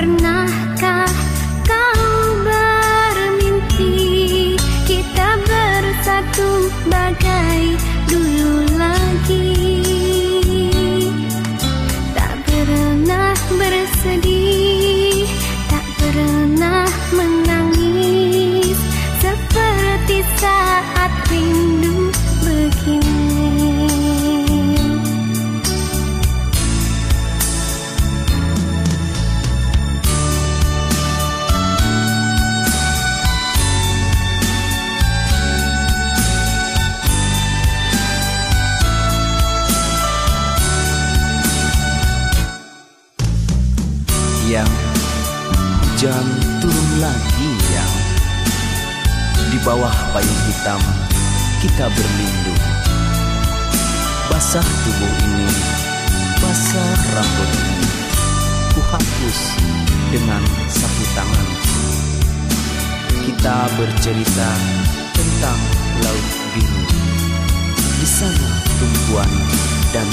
pernah yang Hujan turun lagi yang Di bawah payung hitam kita berlindung. Basah tubuh ini Basah rambut ini Kuhapus dengan sapu tangan. Kita bercerita tentang laut biru Di sana tumpuan dan